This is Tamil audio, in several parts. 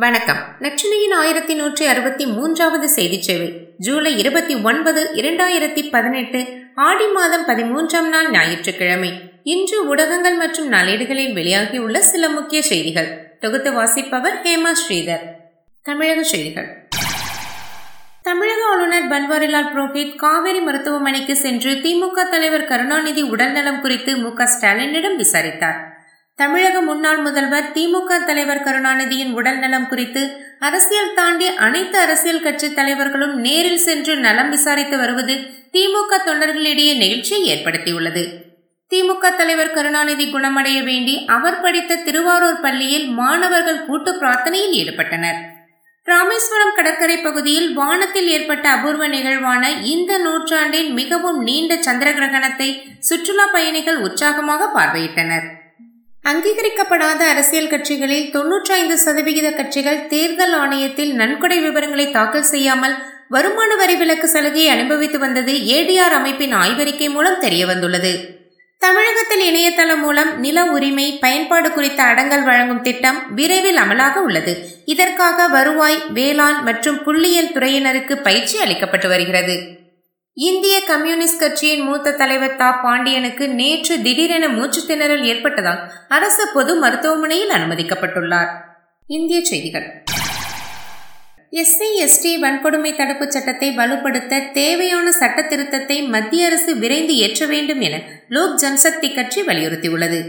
வணக்கம். நச்சினையின் ஆயிரத்தி நூற்றி அறுபத்தி மூன்றாவது செய்தி சேவை ஜூலை இருபத்தி ஒன்பது இரண்டாயிரத்தி பதினெட்டு ஆடி மாதம் பதிமூன்றாம் நாள் ஞாயிற்றுக்கிழமை. இன்று ஊடகங்கள் மற்றும் நாளேடுகளில் வெளியாகியுள்ள சில முக்கிய செய்திகள். தொகுத்து வாசிப்பவர் ஹேமா ஸ்ரீதர். தமிழக செய்திகள். தமிழக ஆளுநர் பன்வாரிலால் புரோஹித் காவேரி மருத்துவமனைக்கு சென்று திமுக தலைவர் கருணாநிதி உடல்நலம் குறித்து மு ஸ்டாலினிடம் விசாரித்தார். தமிழக முன்னாள் முதல்வர் திமுக தலைவர் கருணாநிதியின் உடல் நலம் குறித்து அரசியல் தாண்டி அனைத்து அரசியல் கட்சி தலைவர்களும் நேரில் சென்று நலம் விசாரித்து வருவது திமுக தொண்டர்களிடையே நெகிழ்ச்சியை ஏற்படுத்தியுள்ளது. திமுக தலைவர் கருணாநிதி குணமடைய வேண்டி அவர் படித்த திருவாரூர் பள்ளியில் மாணவர்கள் கூட்டு பிரார்த்தனையில் ஈடுபட்டனர். ராமேஸ்வரம் கடற்கரை பகுதியில் வானத்தில் ஏற்பட்ட அபூர்வ நிகழ்வான இந்த நூற்றாண்டின் மிகவும் நீண்ட சந்திர கிரகணத்தை சுற்றுலா பயணிகள் உற்சாகமாக பார்வையிட்டனர். அங்கீகரிக்கப்படாத அரசியல் கட்சிகளில் தொன்னூற்றி ஐந்து சதவிகித கட்சிகள் தேர்தல் ஆணையத்தில் நன்கொடை விவரங்களை தாக்கல் செய்யாமல் வருமான வரி விலக்கு சலுகையை அனுபவித்து வந்தது ஏடிஆர் அமைப்பின் ஆய்வறிக்கை மூலம் தெரியவந்துள்ளது. தமிழகத்தில் இணையதளம் மூலம் நில உரிமை பயன்பாடு குறித்த அடங்கல் வழங்கும் திட்டம் விரைவில் அமலாக உள்ளது. இதற்காக வருவாய் வேளாண் மற்றும் புள்ளியியல் துறையினருக்கு பயிற்சி அளிக்கப்பட்டு வருகிறது. இந்திய கம்யூனிஸ்ட் கட்சியின் மூத்த தலைவர் தா. பாண்டியனுக்கு நேற்று திடீரென மூச்சு திணறல் ஏற்பட்டதால் அரசு பொது மருத்துவமனையில் அனுமதிக்கப்பட்டுள்ளார். இந்திய செய்திகள். எஸ்சி எஸ்டி வன்கொடுமை தடுப்பு சட்டத்தை வலுப்படுத்த தேவையான சட்ட திருத்தத்தை மத்திய அரசு விரைந்து ஏற்ற வேண்டும் என லோக் ஜன்சக்தி கட்சி வலியுறுத்தியுள்ளது.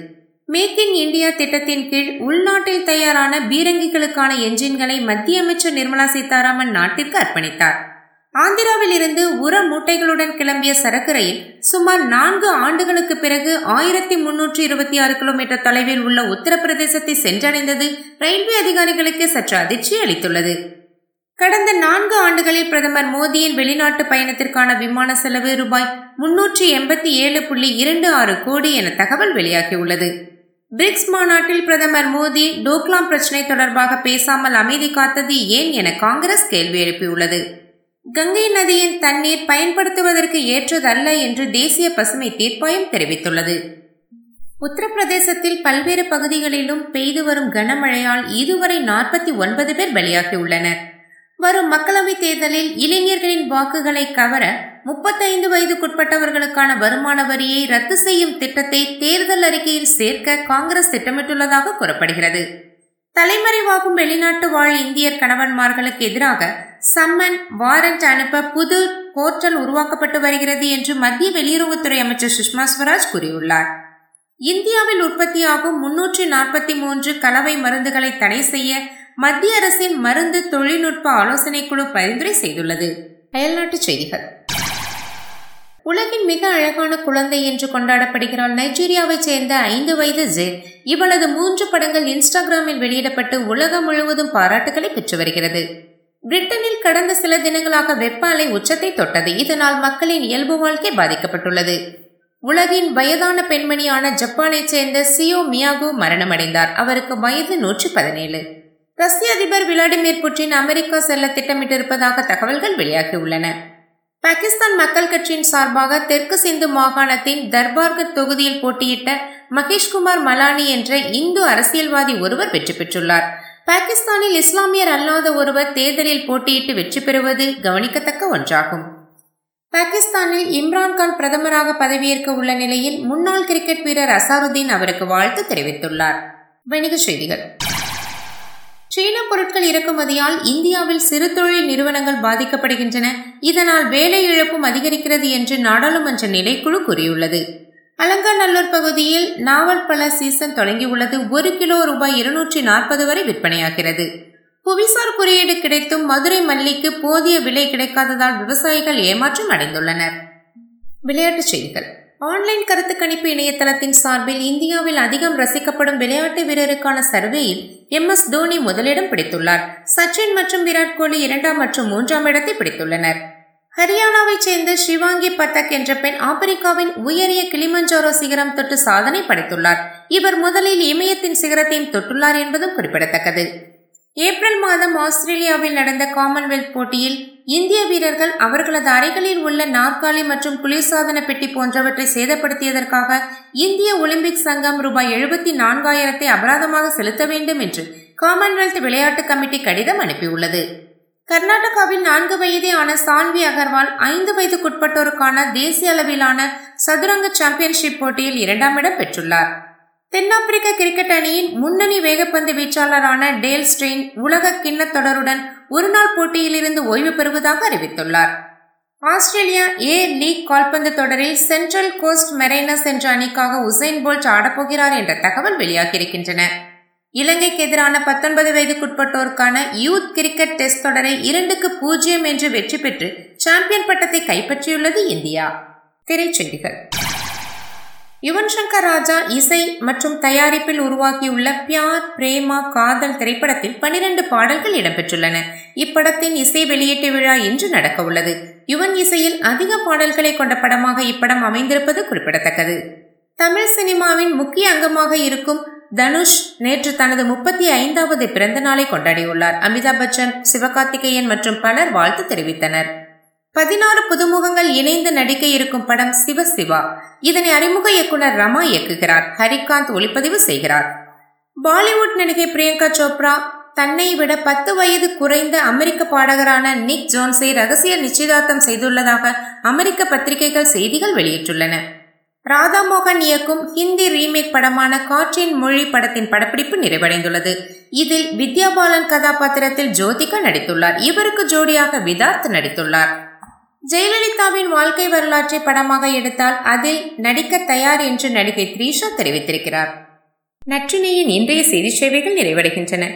மேக் இன் இந்தியா திட்டத்தின் கீழ் உள்நாட்டில் தயாரான பீரங்கிகளுக்கான என்ஜின்களை மத்திய அமைச்சர் நிர்மலா சீதாராமன் நாட்டிற்கு அர்ப்பணித்தார். ஆந்திராவில் இருந்து உர மூட்டைகளுடன் கிளம்பிய சரக்கு ரயில் சுமார் நான்கு ஆண்டுகளுக்கு பிறகு ஆயிரத்தி முன்னூற்றி இருபத்தி ஆறு கிலோமீட்டர் தொலைவில் உள்ள உத்தரப்பிரதேசத்தை சென்றடைந்தது ரயில்வே அதிகாரிகளுக்கு சற்று அதிர்ச்சி அளித்துள்ளது. கடந்த நான்கு ஆண்டுகளில் பிரதமர் மோடியின் வெளிநாட்டு பயணத்திற்கான விமான செலவு ரூபாய் முன்னூற்றி எண்பத்தி ஏழு புள்ளி இரண்டு ஆறு கோடி என தகவல் வெளியாகியுள்ளது. பிரிக்ஸ் மாநாட்டில் பிரதமர் மோடி டோக்லாம் பிரச்சினை தொடர்பாக பேசாமல் அமைதி காத்தது ஏன் என காங்கிரஸ் கேள்வி எழுப்பியுள்ளது. கங்கை நதியின் தண்ணீர் பயன்படுத்துவதற்கு ஏற்றதல்ல என்று தேசிய பசுமை தீர்ப்பாயம் தெரிவித்துள்ளது. உத்தரப்பிரதேசத்தில் பல்வேறு பகுதிகளிலும் பெய்து வரும் கனமழையால் இதுவரை நாற்பத்தி ஒன்பது பேர் பலியாகியுள்ளனர். வரும் மக்களவைத் தேர்தலில் இளைஞர்களின் வாக்குகளை கவர முப்பத்தைந்து வயதுக்குட்பட்டவர்களுக்கான வருமான வரியை ரத்து செய்யும் திட்டத்தை தேர்தல் அறிக்கையில் சேர்க்க காங்கிரஸ் திட்டமிட்டுள்ளதாக கூறப்படுகிறது. தலைமறைவாகும் வெளிநாட்டு வாழ் இந்தியர் கணவன்மார்களுக்கு எதிராக சம்மன் வாரண்ட் அனுப்ப புது போர்ட்டல் உருவாக்கப்பட்டு வருகிறது என்று மத்திய வெளியுறவுத்துறை அமைச்சர் சுஷ்மா ஸ்வராஜ் கூறியுள்ளார். இந்தியாவில் உற்பத்தியாகும் முன்னூற்றி நாற்பத்தி மூன்று கலவை மருந்துகளை தடை செய்ய மத்திய அரசின் மருந்து தொழில்நுட்ப ஆலோசனை குழு பரிந்துரை செய்துள்ளது. அயல்நாட்டுச் செய்திகள். உலகின் மிக அழகான குழந்தை என்று கொண்டாடப்படுகிறாள் நைஜீரியாவைச் சேர்ந்த ஐந்து வயது ஜெர் இவளது மூன்று படங்கள் இன்ஸ்டாகிராமில் வெளியிடப்பட்டு உலகம் முழுவதும் பாராட்டுகளை பெற்று வருகிறது. பிரிட்டனில் கடந்த சில தினங்களாக வெப்ப அலை உச்சத்தை தொட்டது. இதனால் மக்களின் இயல்பு வாழ்க்கை பாதிக்கப்பட்டுள்ளது. உலகின் வயதான பெண்மணியான ஜப்பானைச் சேர்ந்த சியோ மியாகு மரணமடைந்தார். அவருக்கு வயது நூற்றி பதினேழு. ரஷ்ய அதிபர் விளாடிமிர் புட்டின் அமெரிக்கா செல்ல திட்டமிட்டிருப்பதாக தகவல்கள் வெளியாகியுள்ளன. பாகிஸ்தான் மக்கள் கட்சியின் சார்பாக தெற்கு சிந்து மாகாணத்தின் தர்பார்கர் தொகுதியில் போட்டியிட்ட மகேஷ்குமார் மலானி என்ற இந்து அரசியல்வாதி ஒருவர் வெற்றி பெற்றுள்ளார். பாகிஸ்தானில் இஸ்லாமியர் அல்லாத ஒருவர் தேர்தலில் போட்டியிட்டு வெற்றி பெறுவது கவனிக்கத்தக்க ஒன்றாகும். பாகிஸ்தானில் இம்ரான்கான் பிரதமராக பதவியேற்க உள்ள நிலையில் முன்னாள் கிரிக்கெட் வீரர் அசாருதீன் அவருக்கு வாழ்த்து தெரிவித்துள்ளார். வணிகச் செய்திகள். சீன பொருட்கள் இறக்குமதியால் இந்தியாவில் சிறு தொழில் நிறுவனங்கள் பாதிக்கப்படுகின்றன. இதனால் வேலை இழப்பும் அதிகரிக்கிறது என்று நாடாளுமன்ற நிலைக்குழு கூறியுள்ளது. அலங்காநல்லூர் பகுதியில் நாவல் பழ சீசன் தொடங்கியுள்ளது. ஒரு கிலோ ரூபாய் இருநூற்றி நாற்பது வரை விற்பனையாகிறது. புவிசார் குறியீடு கிடைத்தும் மதுரை மல்லிக்கு போதிய விலை கிடைக்காததால் விவசாயிகள் ஏமாற்றம் அடைந்துள்ளனர். விளையாட்டுச் செய்திகள். ஆன்லைன் கருத்து கணிப்பு இணையதளத்தின் சார்பில் இந்தியாவில் அதிகம் ரசிக்கப்படும் விளையாட்டு வீரருக்கான சர்வேயில் எம் எஸ் தோனி முதலிடம் பிடித்துள்ளார். சச்சின் மற்றும் விராட் கோலி இரண்டாம் மற்றும் மூன்றாம் இடத்தை பிடித்துள்ளனர். ஹரியானாவைச் சேர்ந்த ஷிவாங்கி பத்தக் என்ற பெண் ஆப்பிரிக்காவின் உயரிய கிளிமஞ்சோரோ சிகரம் தொட்டு சாதனை படைத்துள்ளார். இவர் முதலில் இமயத்தின் சிகரத்தையும் தொட்டுள்ளார் என்பதும் குறிப்பிடத்தக்கது. ஏப்ரல் மாதம் ஆஸ்திரேலியாவில் நடந்த காமன்வெல்த் போட்டியில் இந்திய வீரர்கள் அவர்களது அறைகளில் உள்ள நாற்காலி மற்றும் குளிர்சாதன பெட்டி போன்றவற்றை சேதப்படுத்தியதற்காக இந்திய ஒலிம்பிக் சங்கம் ரூபாய் எழுபத்தி நான்காயிரத்தை அபராதமாக செலுத்த வேண்டும் என்று காமன்வெல்த் விளையாட்டு கமிட்டி கடிதம் அனுப்பியுள்ளது. கர்நாடகாவில் நான்கு வயதே ஆன சான்வி அகர்வால் ஐந்து வயதுக்குட்பட்டோருக்கான தேசிய அளவிலான சதுரங்க சாம்பியன்ஷிப் போட்டியில் இரண்டாம் இடம் பெற்றுள்ளார். தென்னாப்பிரிக்க கிரிக்கெட் அணியின் முன்னணி வேகப்பந்து வீச்சாளரான டேல் ஸ்ட்ரெயின் உலக கிண்ண தொடருடன் ஒருநாள் போட்டியிலிருந்து ஓய்வு பெறுவதாக அறிவித்துள்ளார். ஆஸ்திரேலியா ஏ லீக் கால்பந்து தொடரில் சென்ட்ரல் கோஸ்ட் மெரைனஸ் என்ற அணிக்காக உசைன் போல்ட் ஆடப்போகிறார் என்ற தகவல் வெளியாகியிருக்கின்றன. இலங்கைக்கு எதிரான பத்தொன்பது வயதுக்குட்பட்டோருக்கான யூத் கிரிக்கெட் டெஸ்ட் தொடரை இரண்டுக்கு பூஜ்ஜியம் என்று வெற்றி பெற்று சாம்பியன் பட்டத்தை கைப்பற்றியுள்ளது இந்தியா. திரைச்செய்திகள். யுவன் சங்கர் ராஜா இசை மற்றும் தயாரிப்பில் உருவாக்கியுள்ள பியார் பிரேமா காதல் திரைப்படத்தில் பனிரெண்டு பாடல்கள் இடம்பெற்றுள்ளன. இப்படத்தின் இசை வெளியீட்டு விழா இன்று நடக்க உள்ளது யுவன் இசையில் அதிக பாடல்களை கொண்ட படமாக இப்படம் அமைந்திருப்பது குறிப்பிடத்தக்கது. தமிழ் சினிமாவின் முக்கிய அங்கமாக இருக்கும் தனுஷ் நேற்று தனது முப்பத்தி ஐந்தாவது பிறந்த நாளை கொண்டாடியுள்ளார். அமிதாப் பச்சன் சிவகார்த்திகேயன் மற்றும் பலர் வாழ்த்து தெரிவித்தனர். பதினாறு புதுமுகங்கள் இணைந்து நடிக்க இருக்கும் படம் சிவ சிவா. இதனை அறிமுக இயக்குனர் ரமா இயக்குகிறார். ஹரிகாந்த் ஒளிப்பதிவு செய்கிறார். பாலிவுட் நடிகை பிரியங்கா சோப்ரா தன்னை விட பத்து வயது குறைந்த அமெரிக்க பாடகரான நிக் ஜோன்ஸை ரகசிய நிச்சயதார்த்தம் செய்துள்ளதாக அமெரிக்க பத்திரிகைகள் செய்திகள் வெளியிட்டுள்ளன. ராதாமோகன் இயக்கும் ஹிந்தி ரீமேக் படமான காற்றின் மொழி படத்தின் படப்பிடிப்பு நிறைவடைந்துள்ளது. இதில் வித்யா பாலன் கதாபாத்திரத்தில் ஜோதிகா நடித்துள்ளார். இவருக்கு ஜோடியாக விதார்த் நடித்துள்ளார். ஜெயலலிதாவின் வாழ்க்கை வரலாற்றை படமாக எடுத்தால் அதில் நடிக்க தயார் என்று நடிகை த்ரீஷா தெரிவித்திருக்கிறார். நற்றினையின் இன்றைய செய்தி சேவைகள் நிறைவடைகின்றன.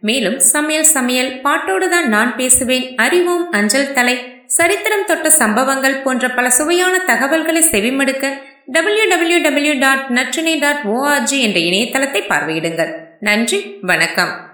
மேலும் சமையல் சமையல் பாட்டோடுதான் நான் பேசுவேன். அறிவோம் அஞ்சல் தலை சரித்திரம் தொட்ட சம்பவங்கள் போன்ற பல சுவையான தகவல்களை செவிமடுக்க W W W dot Natrinai dot O R G என்ற இணையதளத்தை பார்வையிடுங்கள். நன்றி வணக்கம்.